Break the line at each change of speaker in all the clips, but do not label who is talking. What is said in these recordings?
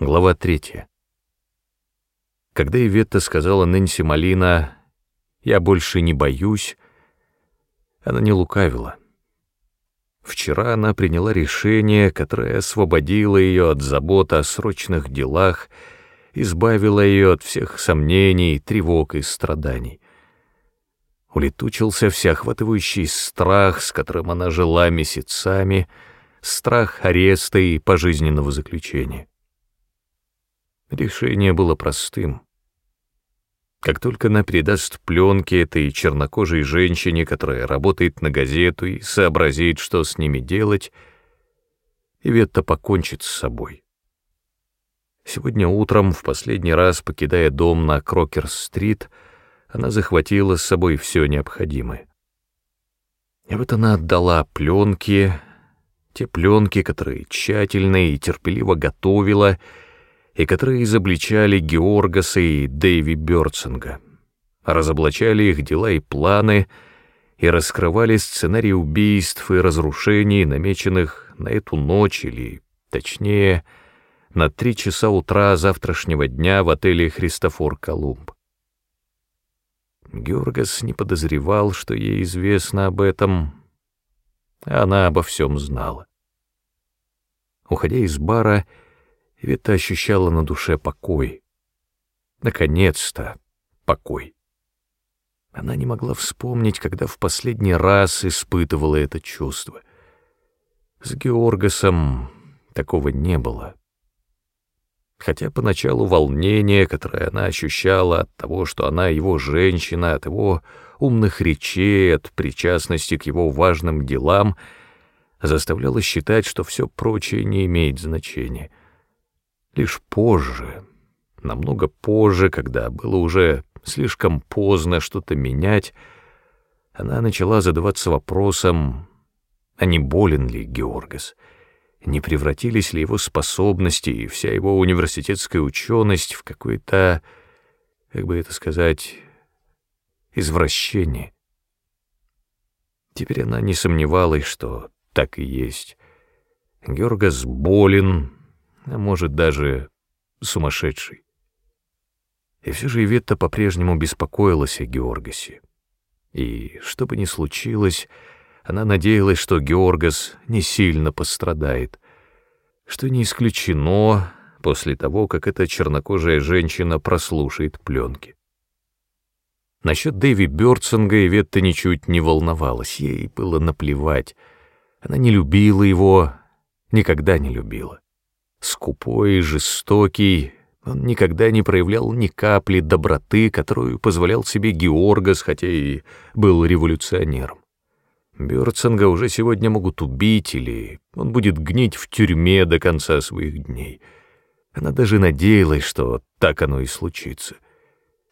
Глава третья. Когда Иветта сказала Нэнси Малина «Я больше не боюсь», она не лукавила. Вчера она приняла решение, которое освободило ее от заботы о срочных делах, избавило ее от всех сомнений, тревог и страданий. Улетучился всеохватывающий страх, с которым она жила месяцами, страх ареста и пожизненного заключения. Решение было простым. Как только она передаст пленки этой чернокожей женщине, которая работает на газету и сообразит, что с ними делать, Иветта покончит с собой. Сегодня утром, в последний раз покидая дом на Крокер-стрит, она захватила с собой все необходимое. И вот она отдала пленки, те пленки, которые тщательно и терпеливо готовила, и которые изобличали Георгаса и Дэйви Бёрдсинга, разоблачали их дела и планы и раскрывали сценарии убийств и разрушений, намеченных на эту ночь или, точнее, на три часа утра завтрашнего дня в отеле «Христофор Колумб». Георгас не подозревал, что ей известно об этом, она обо всем знала. Уходя из бара, Вита ощущала на душе покой. Наконец-то покой. Она не могла вспомнить, когда в последний раз испытывала это чувство. С Георгасом такого не было. Хотя поначалу волнение, которое она ощущала от того, что она его женщина, от его умных речей, от причастности к его важным делам, заставляло считать, что все прочее не имеет значения. Лишь позже, намного позже, когда было уже слишком поздно что-то менять, она начала задаваться вопросом, а не болен ли Георгас, не превратились ли его способности и вся его университетская ученость в какое-то, как бы это сказать, извращение. Теперь она не сомневалась, что так и есть. Георгас болен, а может даже сумасшедший. И все же Иветта по-прежнему беспокоилась о Георгасе. И что бы ни случилось, она надеялась, что Георгас не сильно пострадает, что не исключено после того, как эта чернокожая женщина прослушает пленки. Насчет Дэви Бёрдсинга Иветта ничуть не волновалась, ей было наплевать. Она не любила его, никогда не любила. Скупой и жестокий, он никогда не проявлял ни капли доброты, которую позволял себе Георгас, хотя и был революционером. Бёрцинга уже сегодня могут убить, или он будет гнить в тюрьме до конца своих дней. Она даже надеялась, что так оно и случится.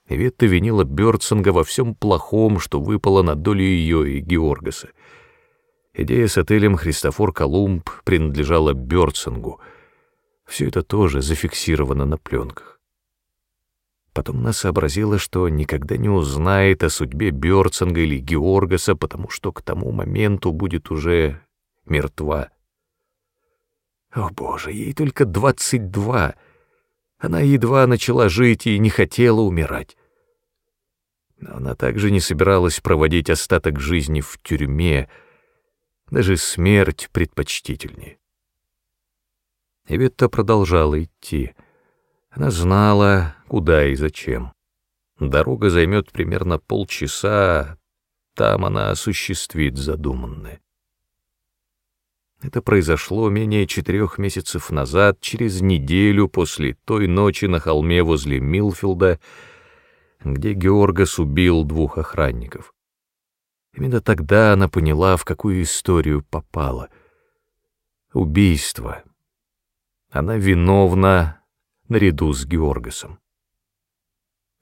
Ветта винила Бёрцинга во всем плохом, что выпало на долю ее и Георгаса. Идея с отелем «Христофор Колумб» принадлежала Бёрцингу — все это тоже зафиксировано на пленках. Потом она сообразила, что никогда не узнает о судьбе Бёрцинга или Георгаса, потому что к тому моменту будет уже мертва. О боже, ей только двадцать два. Она едва начала жить и не хотела умирать. Но она также не собиралась проводить остаток жизни в тюрьме, даже смерть предпочтительнее. И Ветта продолжала идти. Она знала, куда и зачем. Дорога займет примерно полчаса, там она осуществит задуманное. Это произошло менее четырех месяцев назад, через неделю после той ночи на холме возле Милфилда, где Георгас убил двух охранников. Именно тогда она поняла, в какую историю попала. Убийство — она виновна наряду с Георгасом.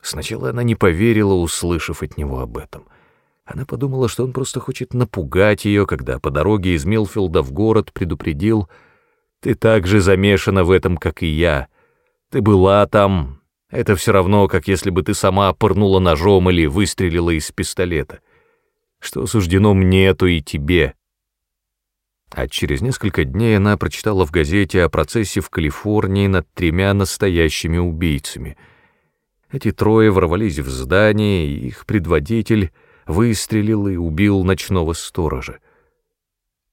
Сначала она не поверила, услышав от него об этом. Она подумала, что он просто хочет напугать ее, когда по дороге из Милфилда в город предупредил «Ты так же замешана в этом, как и я. Ты была там. Это все равно, как если бы ты сама пырнула ножом или выстрелила из пистолета. Что суждено мне, то и тебе». А через несколько дней она прочитала в газете о процессе в Калифорнии над тремя настоящими убийцами. Эти трое ворвались в здание, и их предводитель выстрелил и убил ночного сторожа.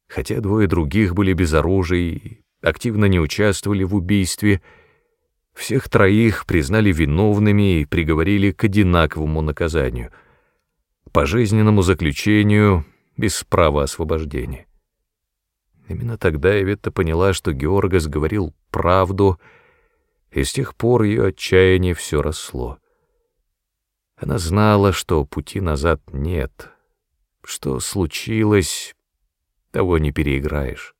Хотя двое других были без оружия и активно не участвовали в убийстве, всех троих признали виновными и приговорили к одинаковому наказанию — пожизненному заключению без права освобождения. Именно тогда Эветта поняла, что Георгас говорил правду, и с тех пор ее отчаяние все росло. Она знала, что пути назад нет, что случилось, того не переиграешь.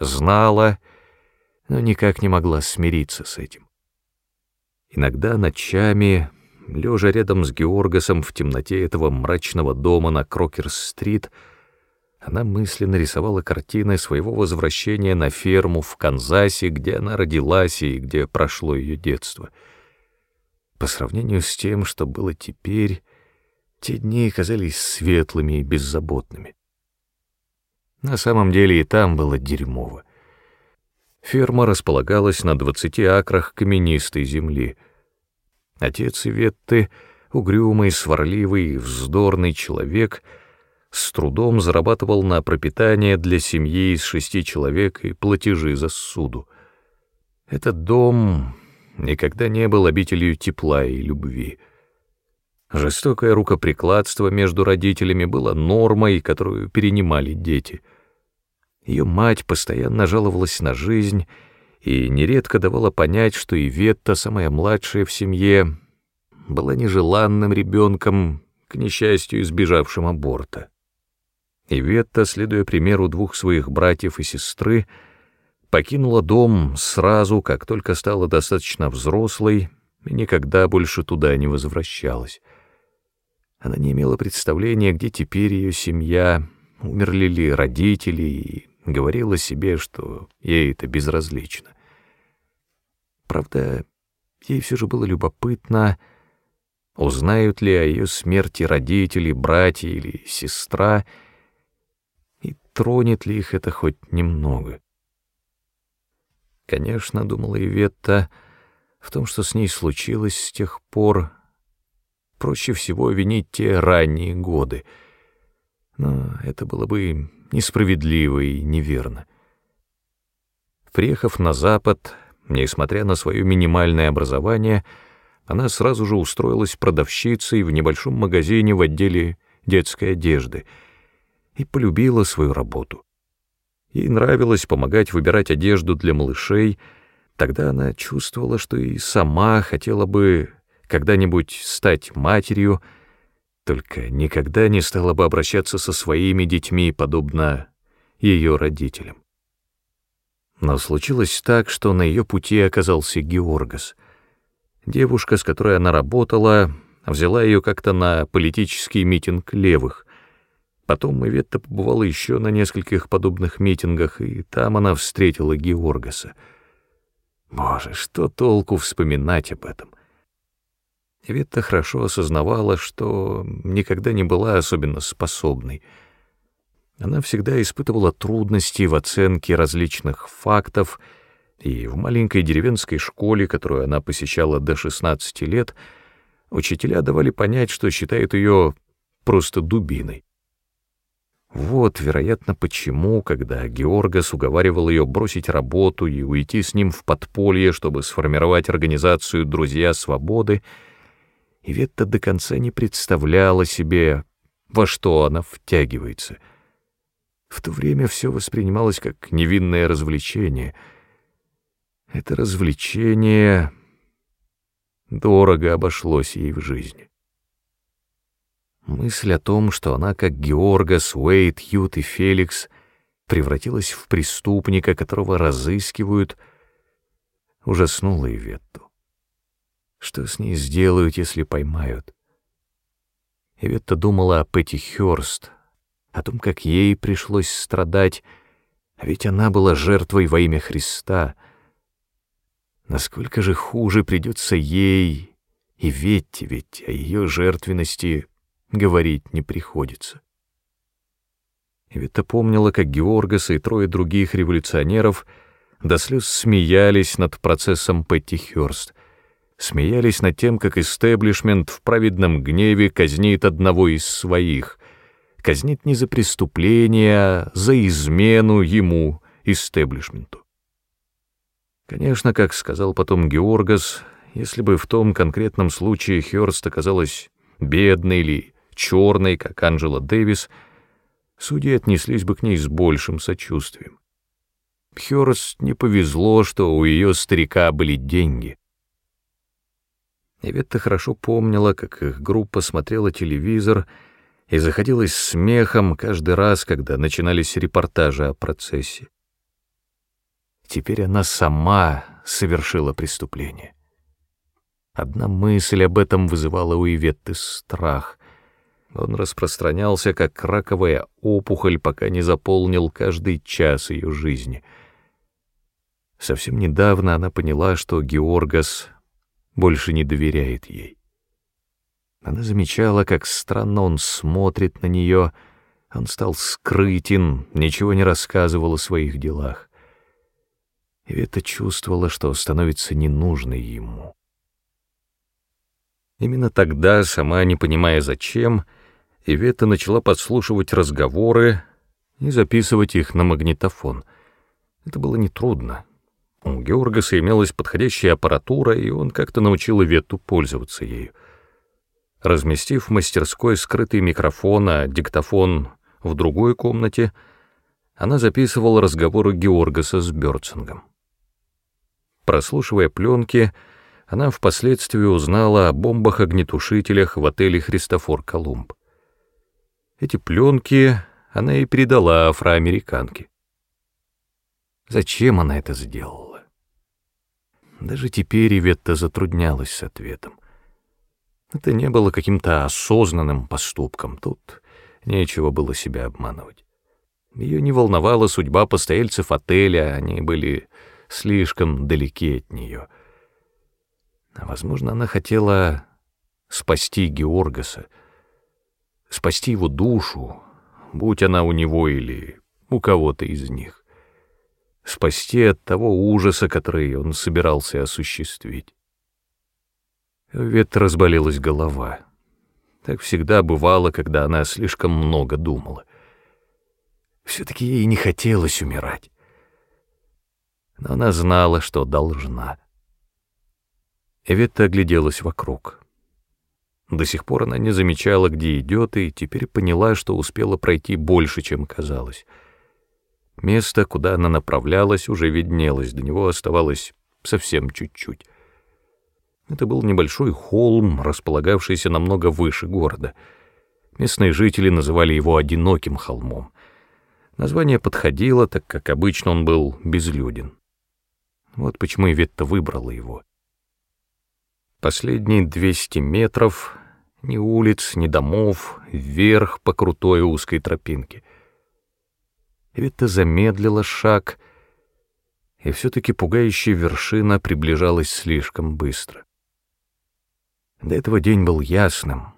Знала, но никак не могла смириться с этим. Иногда ночами, лежа рядом с Георгасом в темноте этого мрачного дома на Крокер-стрит, она мысленно рисовала картины своего возвращения на ферму в Канзасе, где она родилась и где прошло ее детство. По сравнению с тем, что было теперь, те дни казались светлыми и беззаботными. На самом деле и там было дерьмово. Ферма располагалась на двадцати акрах каменистой земли. Отец Иветты, угрюмый, сварливый и вздорный человек — с трудом зарабатывал на пропитание для семьи из шести человек и платежи за суду. Этот дом никогда не был обителью тепла и любви. Жестокое рукоприкладство между родителями было нормой, которую перенимали дети. Ее мать постоянно жаловалась на жизнь и нередко давала понять, что Иветта, самая младшая в семье, была нежеланным ребенком, к несчастью, избежавшим аборта. И Ветта, следуя примеру двух своих братьев и сестры, покинула дом сразу, как только стала достаточно взрослой, и никогда больше туда не возвращалась. Она не имела представления, где теперь ее семья, умерли ли родители, и говорила себе, что ей это безразлично. Правда, ей все же было любопытно, узнают ли о ее смерти родители, братья или сестра — тронет ли их это хоть немного. Конечно, думала Иветта, в том, что с ней случилось с тех пор, проще всего винить те ранние годы, но это было бы несправедливо и неверно. Приехав на Запад, несмотря на свое минимальное образование, она сразу же устроилась продавщицей в небольшом магазине в отделе детской одежды — и полюбила свою работу. Ей нравилось помогать выбирать одежду для малышей, тогда она чувствовала, что и сама хотела бы когда-нибудь стать матерью, только никогда не стала бы обращаться со своими детьми, подобно ее родителям. Но случилось так, что на ее пути оказался Георгас. Девушка, с которой она работала, взяла ее как-то на политический митинг левых, Потом Иветта побывала еще на нескольких подобных митингах, и там она встретила Георгаса. Боже, что толку вспоминать об этом? Иветта хорошо осознавала, что никогда не была особенно способной. Она всегда испытывала трудности в оценке различных фактов, и в маленькой деревенской школе, которую она посещала до 16 лет, учителя давали понять, что считают ее просто дубиной. Вот, вероятно, почему, когда Георгас уговаривал ее бросить работу и уйти с ним в подполье, чтобы сформировать организацию «Друзья свободы», Иветта до конца не представляла себе, во что она втягивается. В то время все воспринималось как невинное развлечение. Это развлечение дорого обошлось ей в жизни. Мысль о том, что она, как Георгас, Уэйт, Ют и Феликс, превратилась в преступника, которого разыскивают, ужаснула Иветту. Что с ней сделают, если поймают? Иветта думала о Петти Хёрст, о том, как ей пришлось страдать, а ведь она была жертвой во имя Христа. Насколько же хуже придется ей и Ветте, ведь о ее жертвенности говорить не приходится. Вита помнила, как Георгас и трое других революционеров до слез смеялись над процессом Петти Хёрст, смеялись над тем, как истеблишмент в праведном гневе казнит одного из своих, казнит не за преступление, а за измену ему, истеблишменту. Конечно, как сказал потом Георгас, если бы в том конкретном случае Хёрст оказалась бедной или черной, как Анджела Дэвис, судьи отнеслись бы к ней с большим сочувствием. Хёрст не повезло, что у ее старика были деньги. Иветта хорошо помнила, как их группа смотрела телевизор и заходилась смехом каждый раз, когда начинались репортажи о процессе. Теперь она сама совершила преступление. Одна мысль об этом вызывала у Иветты страх. Он распространялся, как раковая опухоль, пока не заполнил каждый час ее жизни. Совсем недавно она поняла, что Георгас больше не доверяет ей. Она замечала, как странно он смотрит на нее, он стал скрытен, ничего не рассказывал о своих делах. Ивета чувствовала, что становится ненужной ему. Именно тогда, сама не понимая зачем, Ивета начала подслушивать разговоры и записывать их на магнитофон. Это было нетрудно. У Георгаса имелась подходящая аппаратура, и он как-то научил Иветту пользоваться ею. Разместив в мастерской скрытый микрофон, а диктофон в другой комнате, она записывала разговоры Георгаса с Бёрцингом. Прослушивая пленки, она впоследствии узнала о бомбах-огнетушителях в отеле «Христофор Колумб». Эти пленки она и передала афроамериканке. Зачем она это сделала? Даже теперь Иветта затруднялась с ответом. Это не было каким-то осознанным поступком, тут нечего было себя обманывать. Ее не волновала судьба постояльцев отеля, они были слишком далеки от нее — Возможно, она хотела спасти Георгаса, спасти его душу, будь она у него или у кого-то из них, спасти от того ужаса, который он собирался осуществить. Ведь разболелась голова. Так всегда бывало, когда она слишком много думала. Все-таки ей не хотелось умирать. Но она знала, что должна. Эветта огляделась вокруг. До сих пор она не замечала, где идет, и теперь поняла, что успела пройти больше, чем казалось. Место, куда она направлялась, уже виднелось, до него оставалось совсем чуть-чуть. Это был небольшой холм, располагавшийся намного выше города. Местные жители называли его «одиноким холмом». Название подходило, так как обычно он был безлюден. Вот почему Иветта выбрала его. Последние 200 метров, ни улиц, ни домов, вверх по крутой узкой тропинке. Вита замедлила шаг, и все-таки пугающая вершина приближалась слишком быстро. До этого день был ясным.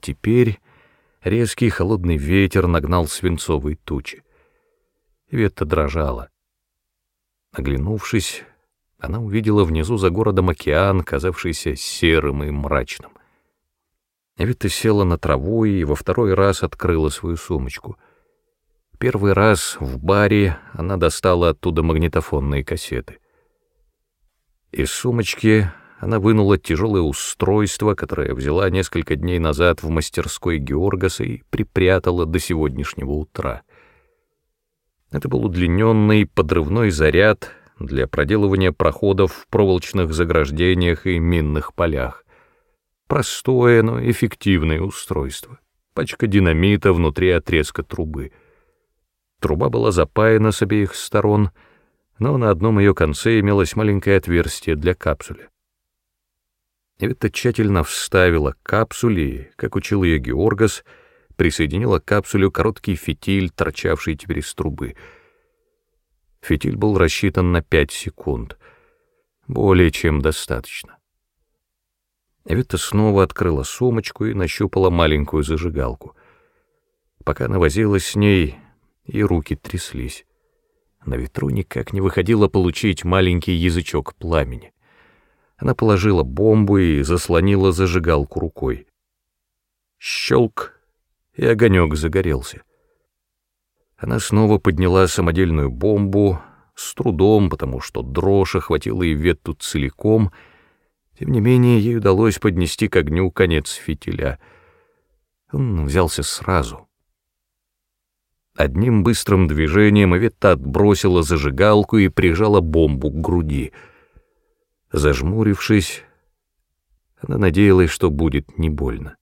Теперь резкий холодный ветер нагнал свинцовые тучи. Ветта дрожала. Оглянувшись, она увидела внизу за городом океан, казавшийся серым и мрачным. Вита села на траву и во второй раз открыла свою сумочку. Первый раз в баре она достала оттуда магнитофонные кассеты. Из сумочки она вынула тяжелое устройство, которое взяла несколько дней назад в мастерской Георгаса и припрятала до сегодняшнего утра. Это был удлиненный подрывной заряд — для проделывания проходов в проволочных заграждениях и минных полях. Простое, но эффективное устройство. Пачка динамита внутри отрезка трубы. Труба была запаяна с обеих сторон, но на одном ее конце имелось маленькое отверстие для капсуля. Эвита тщательно вставила капсули, как учил ее Георгас, присоединила к капсулю короткий фитиль, торчавший теперь из трубы — Фитиль был рассчитан на пять секунд. Более чем достаточно. Вита снова открыла сумочку и нащупала маленькую зажигалку. Пока она возилась с ней, и руки тряслись. На ветру никак не выходило получить маленький язычок пламени. Она положила бомбу и заслонила зажигалку рукой. Щелк, и огонек загорелся. Она снова подняла самодельную бомбу, с трудом, потому что дрожь охватила и Ветту целиком. Тем не менее, ей удалось поднести к огню конец фитиля. Он взялся сразу. Одним быстрым движением Иветта отбросила зажигалку и прижала бомбу к груди. Зажмурившись, она надеялась, что будет не больно.